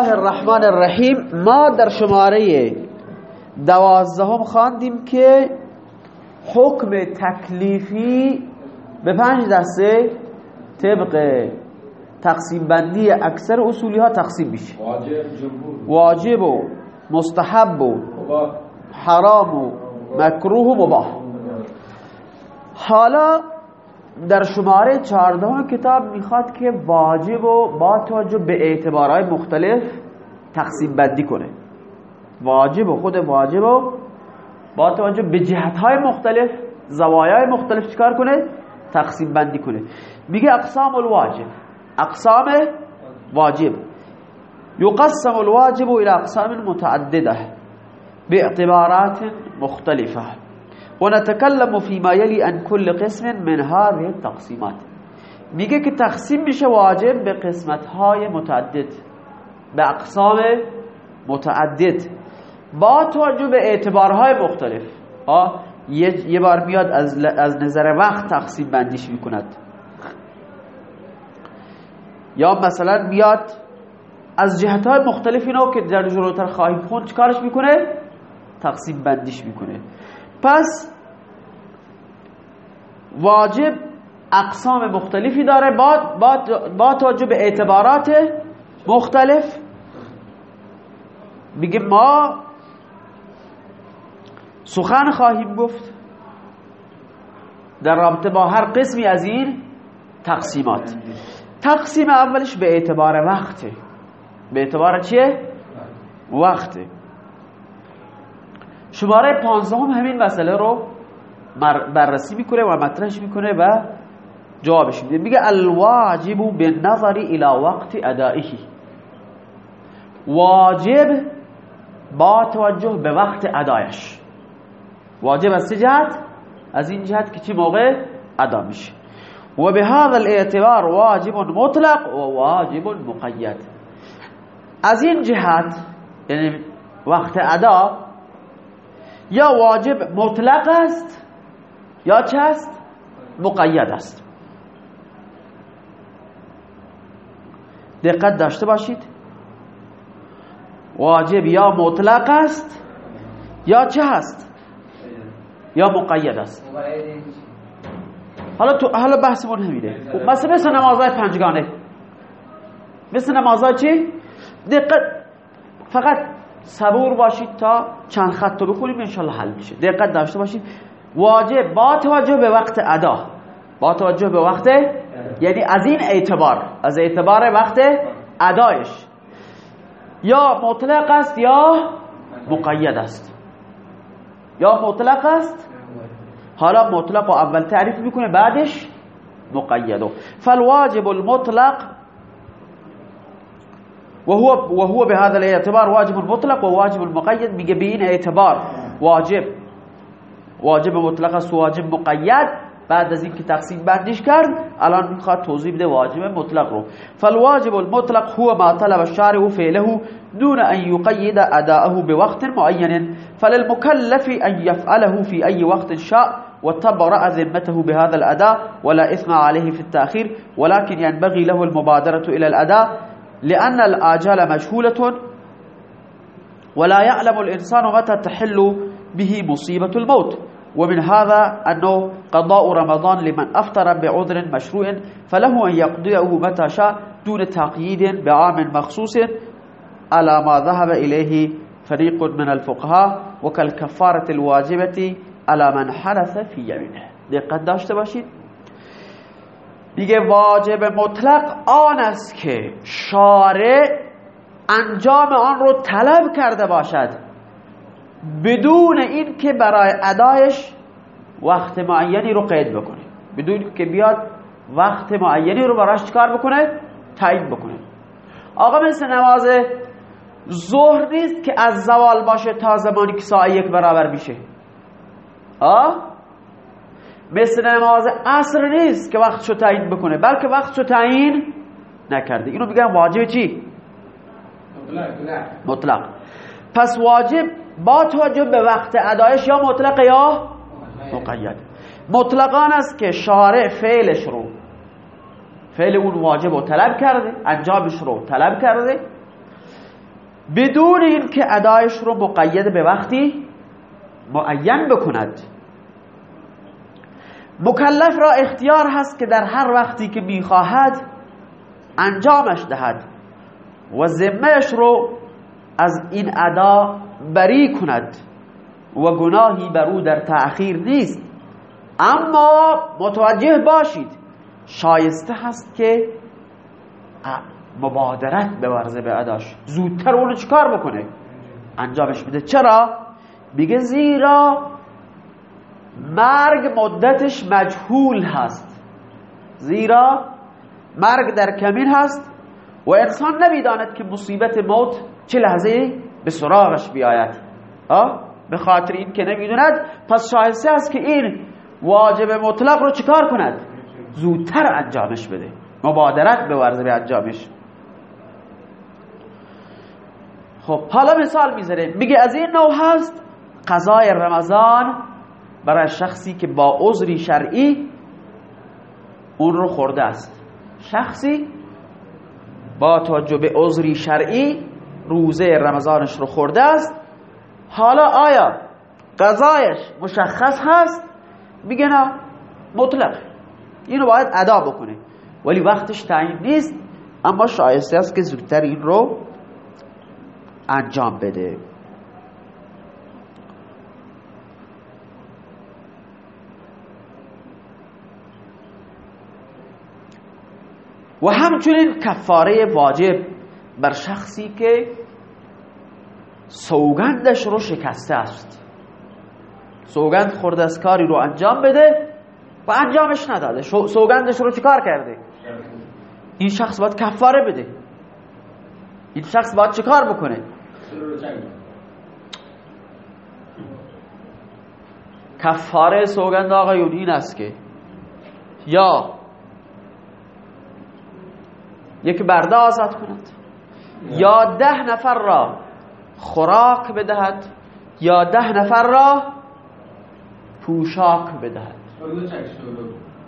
الله الرحمن الرحیم ما در شماره دوازدهم خواندیم که حکم تکلیفی به پنج دسته طبق تقسیم بندی اکثر اصولی ها تقسیم میشه واجب و مستحب و حرام و مکروه و مباح حالا در شماره چهاردهم کتاب می‌خواد که واجب و با توجه به اعتبارهای مختلف تقسیم بندی کنه. واجب و خود واجب و با توجه به جهتهای مختلف زوایای مختلف چکار کنه؟ تقسیم بندی کنه. میگه اقسام الواجب. اقسام واجب. يقسم الواجب الى اقسام متعدده. باعتبارات مختلفه. ونتكلم فيما يلي عن كل قسم من هذه التقسيمات. میگه که تقسیم میشه واجب به قسمت های متعدد به اقسام متعدد. با توجه به اعتبارهای مختلف. آه یه بار میاد از, از نظر وقت تقسیم بندیش می‌کند. یا مثلا میاد از جهت های مختلف اینا که در جلوتر خواهیم خوند چکارش می‌کنه؟ تقسیم بندیش می‌کنه. پس واجب اقسام مختلفی داره. با, با, با توجه به اعتبارات مختلف میگه ما سخن خواهیم گفت در رابطه با هر قسمی از این تقسیمات. تقسیم اولش به اعتبار وقته. به اعتبار چیه؟ وقته. شماره پانزدهم همین مسئله رو بررسی می‌کنه و مطرحش می‌کنه و جوابش میده. میگه الواجب بالنظر الى وقت ادائه. واجب با توجه به وقت ادایش. واجب از جهت؟ از این جهت که چی موقع؟ ادا میشه. و به هذا الاعتبار واجب مطلق و واجب مقید. از این جهت یعنی وقت ادا یا واجب مطلق است یا چه است؟ مقید است. دقت داشته باشید. واجب یا مطلق است یا چه هست یا مقید است. حالا تو حالا بحثمون همینه. مثلا مثل نمازهای پنجگانه. مثل نمازهای چی؟ دقت فقط صبور باشید تا چند خط رو بخونیم انشالله حل میشه. دقت داشته باشید. واجب با توجه به وقت ادا. با توجه به وقت یعنی از این اعتبار از اعتبار وقت ادایش. یا مطلق است یا مقید است؟ یا مطلق است؟ حالا مطلق و اول تعریف می‌کنه بعدش مقیدو فالواجب المطلق وهو وهو بهذا الاعتبار واجب مطلق وواجب به این اعتبار. واجب. واجب مطلق است واجب مقید. بعد از اینکه تقسیم بندیش کرد الان میخواد توضیح بده واجب مطلق رو. فالواجب المطلق هو ما طلب الشارع فعله دون ان يقيد اداءه بوقت معين فللمكلف ان يفعله في اي وقت شاء وتبرأ ذمته بهذا الاداء ولا اثم عليه في التأخير ولكن ينبغي له المبادرة إلى الأداء. لأن الآجال مجهولة ولا يعلم الإنسان متى تحل به مصيبة الموت. ومن هذا أنه قضاء رمضان لمن أفطر بعذر مشروع فله أن يقضيه متى شاء دون تقييد بعام مخصوص على ما ذهب إليه فريق من الفقهاء وكالكفارة الواجبة على من حدث في يمينه دقت داشته باشید؟ میگه واجب مطلق آن است که شارع انجام آن رو طلب کرده باشد. بدون این که برای ادایش وقت معینی رو قید بکنه. بدون که بیاد وقت معینی رو براش چکار بکنه؟ تعیین بکنه. آقا مثل نماز ظهر نیست که از زوال باشه تا زمانی که ساعت یک برابر میشه. آه؟ مثل نماز عصر نیست که وقتشو تعیین بکنه بلکه وقتشو تعیین نکرده. اینو میگن واجب چی؟ مطلق پس واجب با توجه به وقت ادایش یا مطلق یا مقید. مطلقان است که شارع فعلش رو فعل اون واجب رو طلب کرده انجامش رو طلب کرده. بدون اینکه ادایش رو مقید به وقتی معین بکند. مکلف را اختیار هست که در هر وقتی که می‌خواهد انجامش دهد و ذمهش رو از این ادا بری کند و گناهی بر او در تأخیر نیست. اما متوجه باشید شایسته هست که مبادرت بورزه به اداش زودتر اونو چکار بکنه؟ انجامش بده چرا؟ میگه زیرا مرگ مدتش مجهول هست. زیرا مرگ در کمین هست و انسان نمی‌داند که مصیبت موت چه لحظه به سراغش بیاید. به خاطر این که نمی‌دوند پس شایسته است که این واجب مطلق رو چکار کند؟ زودتر انجامش بده. مبادرت به ورزه به انجامش. خب حالا مثال می‌ذاره میگه از این نوع هست قضای رمضان برای شخصی که با عذری شرعی اون رو خورده است. شخصی با توجه به عذری شرعی روزه رمضانش رو خورده است. حالا آیا قضایش مشخص هست؟ میگه نه مطلق. اینو باید ادا بکنه. ولی وقتش تعیین نیست اما شایسته است که زودتر این رو انجام بده. و همچنین کفاره واجب بر شخصی که سوگندش رو شکسته است. سوگند خورده از کاری رو انجام بده و انجامش نداده. سوگندش رو چیکار کرده؟ این شخص باید کفاره بده. این شخص باید چیکار بکنه؟ کفاره سوگند آقایون این است که یا یک برده آزاد کند. یا ده نفر را خوراک بدهد یا ده نفر را پوشاک بدهد.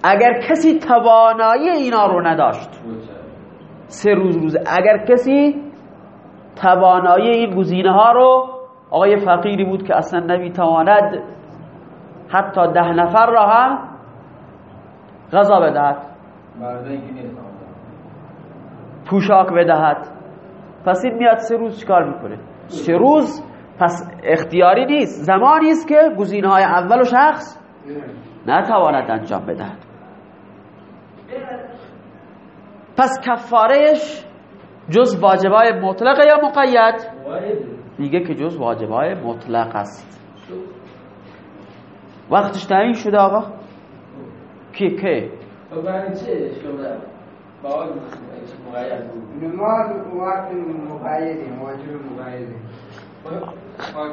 اگر کسی توانایی اینا رو نداشت سه روز روز اگر کسی توانایی این گزینه ها رو آقای فقیری بود که اصلا نمی‌تواند حتی ده نفر را هم غذا بدهد. پوشاک بدهد. پس این میاد سه روز چکار می‌کنه؟ سه روز پس اختیاری نیست. زمانی است که گزینه های اول و شخص نتواند انجام بدهد. پس کفارهش جز واجبای مطلق یا مقید؟ میگه که جز واجبای مطلق است. وقتش تعیین شده آقا. کی که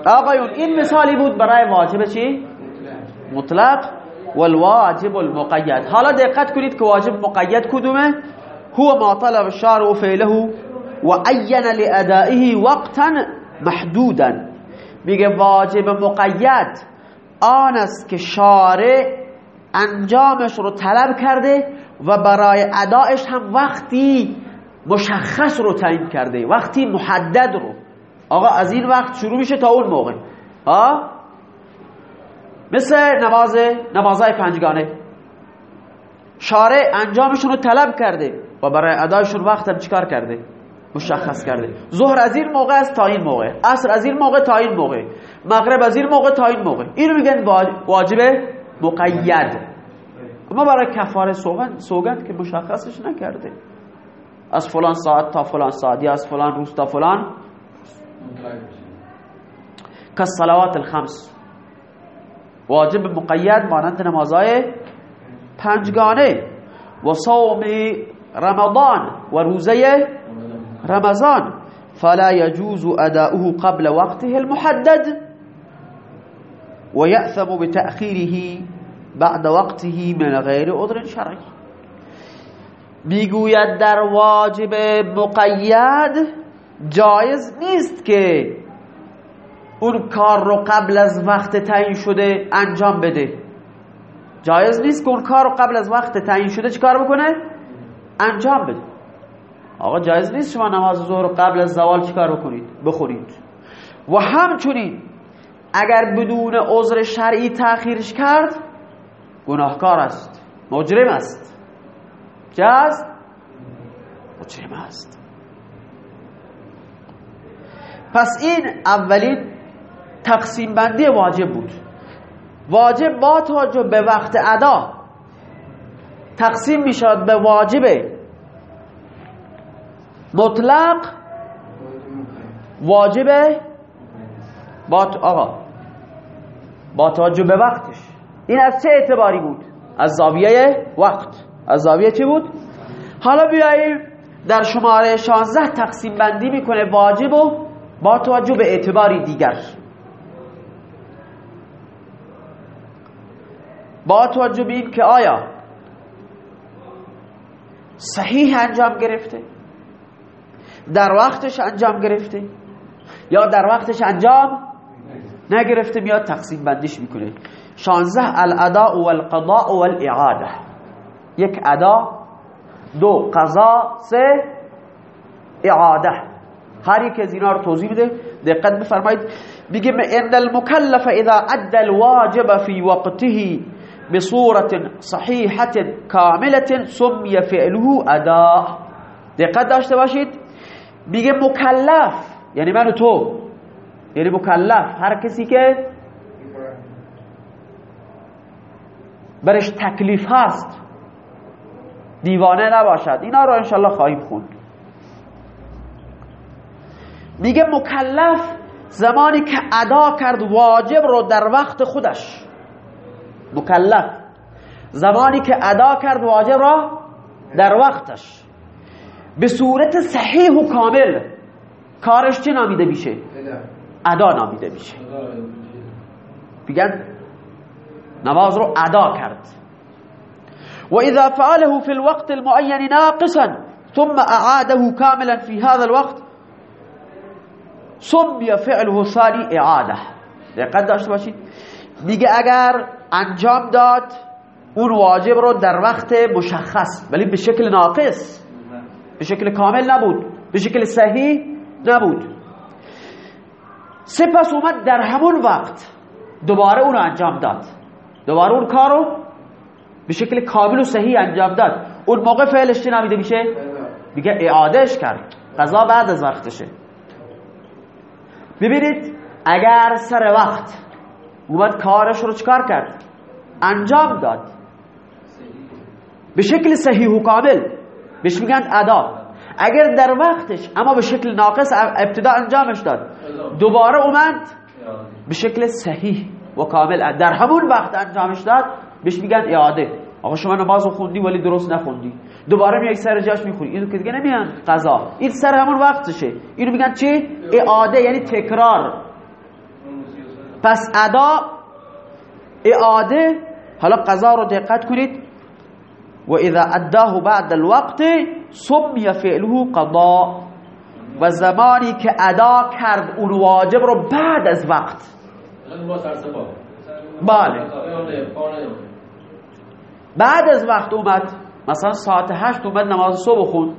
آقایون این مثالی بود برای واجب چی؟ مطلق. والواجب المقید. حالا دقت کنید که واجب مقید کدومه؟ هو ما طلب الشارع فعله و عین لادائه وقتا محدودا. میگه واجب مقید آن است که شارع انجامش رو طلب کرده و برای ادایش هم وقتی مشخص رو تعیین کرده وقتی محدد رو. آقا از این وقت شروع میشه تا اون موقع. ها مثل نماز نمازهای پنجگانه. شارع انجامشون رو طلب کرده و برای ادایشون وقت هم چیکار کرده؟ مشخص کرده. ظهر از این موقع است تا این موقع. عصر از این موقع تا این موقع. مغرب از این موقع تا این موقع. اینو میگن واجب مقید. اما برای کفاره سوگند که مشخصش نکرده. از فلان ساعت تا فلان ساعت یا از فلان روز تا فلان. که صلوات الخمس. واجب مقید مانند نمازهای پنجگانه. و صوم رمضان و روزه رمضان. فلا يجوز أداؤه قبل وقته المحدد. ويأثم بتأخيره بعد وقته من غیر عذر شرعی. می‌گوید در واجب مقید جایز نیست که اون کار رو قبل از وقت تعیین شده انجام بده. جایز نیست که اون کار رو قبل از وقت تعیین شده چیکار بکنه؟ انجام بده. آقا جایز نیست شما نماز ظهر قبل از زوال چیکار بکنید؟ بخورید. و همچنین اگر بدون عذر شرعی تأخیرش کرد گناهکار است. مجرم است. چه است؟ مجرم است. پس این اولین تقسیم بندی واجب بود. واجب با توجه به وقت ادا تقسیم می‌شد به واجب مطلق واجب با آقا. با توجه به وقتش. این از چه اعتباری بود؟ از زاویه وقت. از زاویه چی بود؟ حالا بیاییم در شماره 16 تقسیم بندی می‌کنه واجب و با توجه به اعتباری دیگر. با توجه به این که آیا صحیح انجام گرفته در وقتش انجام گرفته یا در وقتش انجام نگرفته میاد تقسیم بندیش می‌کنه. شانزه الادا و القضاء و الاعاده یک ادا دو قضا سه إعادة. هر یک از اینا رو توضیح بده دقت ان المكلف اذا ادى الواجب في وقته بصورة صحيحة كاملة سمي فعله أداء. دقت داشته باشید. بگه مکلف یعنی من و تو. یعنی مکلف هر کسی که برش تکلیف هست دیوانه نباشد. اینا رو انشالله خواهیم خوند. میگه مکلف زمانی که ادا کرد واجب رو در وقت خودش. مکلف. زمانی که ادا کرد واجب را در وقتش. به صورت صحیح و کامل. کارش چه نامیده میشه؟ ادا. نامیده میشه. بگن نماز رو ادا کرد. و اذا فعله في الوقت المعين ناقصا ثم اعاده كاملا في هذا الوقت سمی فعله ثانی اعاده. دقت داشته باشید. میگه اگر انجام داد اون واجب رو در وقت مشخص ولی به شکل ناقص به شکل کامل نبود به شکل صحیح نبود. سپس اومد در همون وقت دوباره اون انجام داد. دوباره اون کارو به شکل کامل و صحیح انجام داد. اون موقع فعلش چی نمیده میشه؟ میگه اعادهش کرد. قضا بعد از وقتشه. ببینید اگر سر وقت اومد کارش رو چکار کرد؟ انجام داد. به شکل صحیح و کامل. بهش میگن ادا. اگر در وقتش اما به شکل ناقص ابتدا انجامش داد. دوباره اومد به شکل صحیح. و کامل در همون وقت انجامش داد بهش میگن اعاده. آقا شما نماز خوندی ولی درست نخوندی. دوباره میای سر جاش می‌خونی. اینو که دیگه نمیان. قضا. این سر همون وقتشه اینو میگن چی؟ اعاده یعنی تکرار. پس ادا اعاده. حالا قضا رو دقت کنید. و اذا اداه بعد الوقت سمی فعله قضا. و زمانی که ادا کرد اون واجب رو بعد از وقت. بله. بعد از وقت اومد مثلا ساعت هشت اومد نماز صبح خوند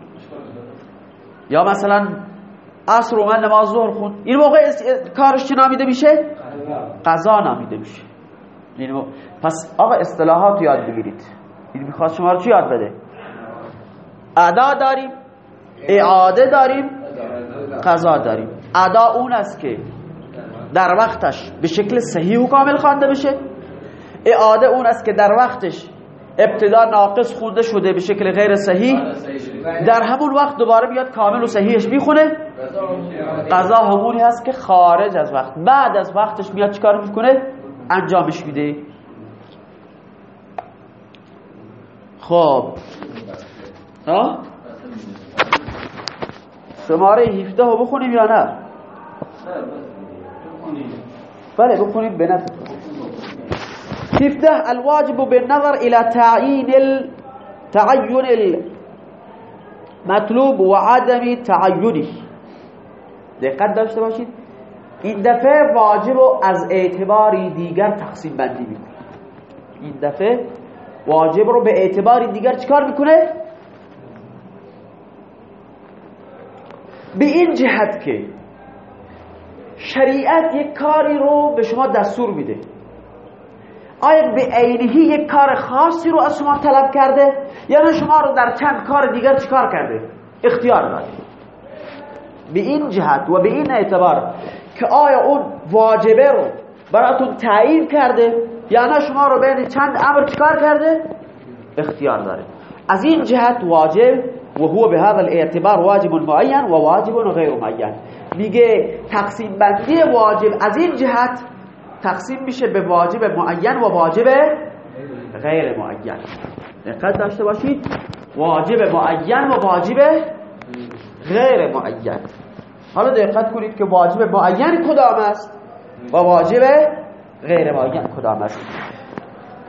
یا مثلا عصر اومد نماز ظهر خوند این موقع کارش چی نامیده میشه؟ قضا. نامیده میشه. پس آقا اصطلاحات یاد بگیرید. این می‌خواد شما رو چی یاد بده؟ ادا داریم اعاده داریم قضا داریم. ادا اون است که در وقتش به شکل صحیح و کامل خوانده بشه. اعاده اون است که در وقتش ابتدا ناقص خونده شده به شکل غیر صحیح در همون وقت دوباره بیاد کامل و صحیحش می‌خونه. قضا همونی هست که خارج از وقت. بعد از وقتش میاد چیکار می‌کنه؟ انجامش میده. خب. ها؟ شماره 17 رو بخونیم یا نه؟ بله بخونیم به 17 الواجب بالنظر الى تعيين التعين المطلوب وعدم تعينه دقت داشته باشید. این دفعه واجب رو از اعتباری دیگر تقسیم بندی می‌کنه. این دفعه واجب رو به اعتباری دیگر چیکار می‌کنه؟ به این جهت که شریعت یک کاری رو به شما دستور میده. آیا به عینهی یک کار خاصی رو از شما طلب کرده؟ یا نه شما رو در چند کار دیگر چیکار کرده؟ اختیار داده به این جهت و به این اعتبار که آیا اون واجبه رو براتون تعیین کرده یا نه شما رو بین چند امر چیکار کرده؟ اختیار داره از این جهت واجب و هو به هذا الاعتبار واجب معین و واجب غیر معین. میگه تقسیم بندی واجب. از این جهت تقسیم میشه به واجب معین و واجب غیر معین. دقت داشته باشید. واجب معین و واجب غیر معین. حالا دقت کنید که واجب معین کدام است و واجب غیر معین کدام است.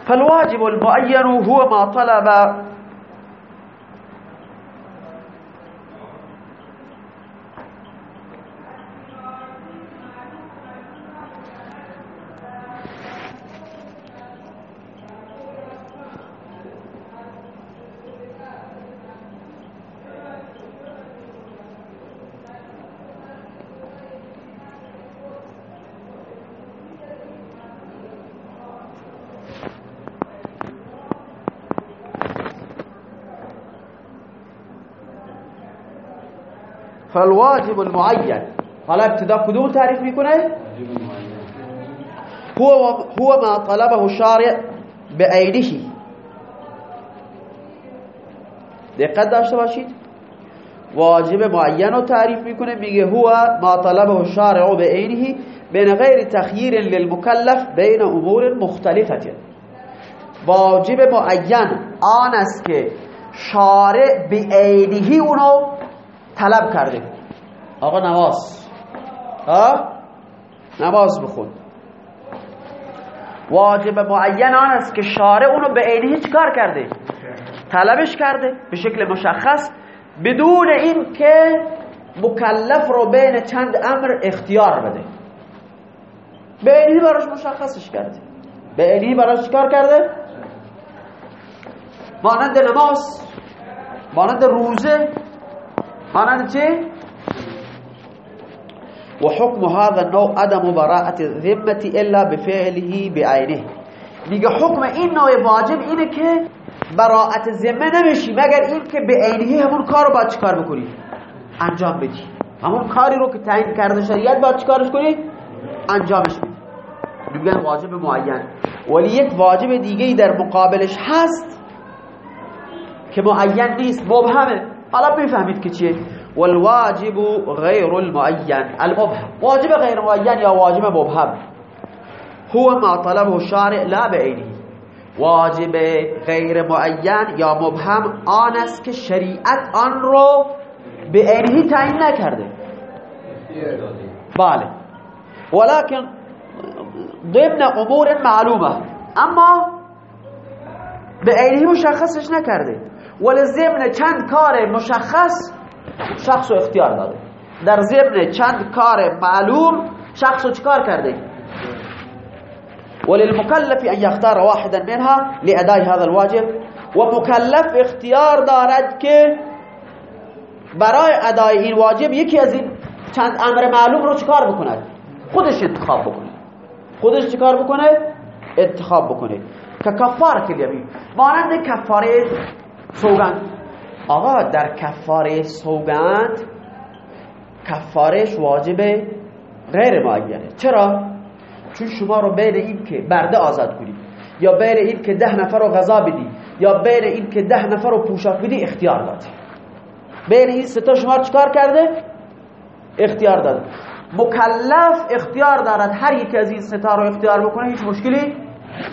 فالواجب المعین هو ما طلب فالواجب المعين حالا ابتدا کدوم تعریف می‌کنه؟ هو هو ما طلبه الشارع بعینه. دقت داشته باشید. واجب معین رو تعریف می‌کنه میگه هو ما طلبه الشارع بعینه بین غیر تخییر للمکلف بین امور مختلفه. واجب معین آن است که شارع بعینه اونو طلب کرده. آقا نماز. ها نماز بخون. واجب معین آن است که شارع اونو به عینه کار کرده. طلبش کرده. به شکل مشخص. بدون این که مکلف رو بین چند امر اختیار بده. به عینه براش مشخصش کرده. به عینه براش کار کرده؟ مانند نماز. مانند روزه. مانند چه وحكم هذا النوع عدم براءة الذمة إلا بفعله بعينه. میگه حکم این نوع واجب اینه که براعت ذمه نمیشی مگر این که به عینه همون کار رو باید چیکار بکنی؟ انجام بدی. همون کاری رو که تعیین کرده شریعت باید چیکارش کنی؟ انجامش بدی. میگن واجب معین. ولی یک واجب دیگه در مقابلش هست که معین نیست مبهمه. حالا بفهمید که چیه. والواجب غیر المعین. المبهم. واجب غیر معین یا واجب مبهم؟ هو ما طلبه الشارع لا بعینه. واجب غیر معین یا مبهم آن است که شریعت آن رو به عینه تعیین نکرده. بله. ولكن ضمن امور معلومه. اما به عینه مشخصش نکرده. ولی ضمن چند کار مشخص شخص و اختیار داده. در ضمن چند کار معلوم شخص رو چکار کرده وللمكلف ان يختار واحدا منها لاداء هذا الواجب. و مکلف اختیار دارد که برای ادای این واجب یکی از این چند امر معلوم رو چکار بکند؟ خودش انتخاب بکنه. خودش چکار بکنه؟ انتخاب بکنه. که کفاره کلیمی مانند کفاره سوگند آقا در کفاره سوگند کفارش واجبه غیر معینه چرا؟ چون شما رو بین این که برده آزاد کنید یا بین این که ده نفر رو غذا بدی یا بین این که ده نفر رو پوشاک بدی اختیار داد بین این ستا شما چکار کرده؟ اختیار داد مکلف اختیار دارد هر یک از این ستا رو اختیار بکنه هیچ مشکلی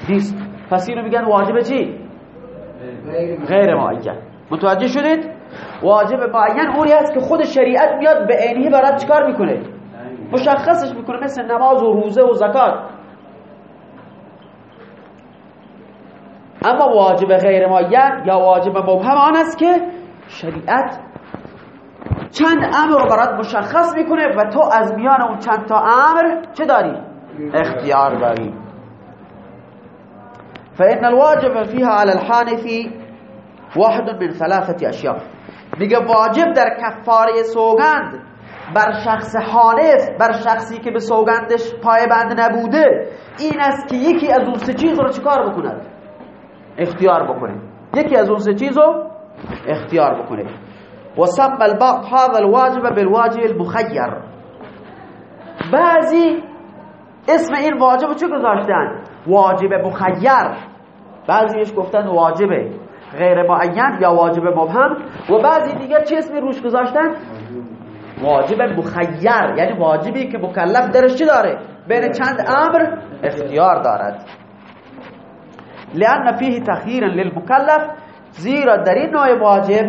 نیست پس اینو میگن واجبه چی؟ غیر معین. متوجه شدید؟ واجب معین اونی است که خود شریعت میاد به عینی برات چیکار می‌کنه؟ مشخصش می‌کنه مثل نماز و روزه و زکات. اما واجب غیر معین یا واجب مبهم آن است که شریعت چند امر رو برات مشخص می‌کنه و تو از میان اون چند تا امر چه داری. اختیار داری. فإن الواجب فيها على الحانفي واحد من ثلاثة اشیاء میگه واجب در کفاره سوگند بر شخص حالف بر شخصی که به سوگندش پای بند نبوده این است که یکی از اون سه چیز رو چیکار بکند؟ اختیار بکنه. یکی از اون سه چیز رو اختیار بکنه. و سم البعض هذا الواجب بالواجب المخیر. بعضی اسم این واجب چه گذاشتن؟ واجب مخیر. بعضیش گفتن واجبه غیر معین یا واجب مبهم. و بعضی دیگر چه اسمی روش گذاشتن؟ واجب مخیر. یعنی واجبی که مکلف درش چی داره؟ بین چند امر اختیار دارد. لان فيه تخییر للمکلف زیرا در این نوع واجب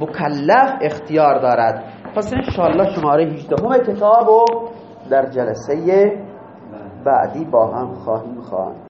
مکلف اختیار دارد. پس انشاءالله شماره 18 همه کتاب در جلسه بعدی با هم خواهیم خواهد.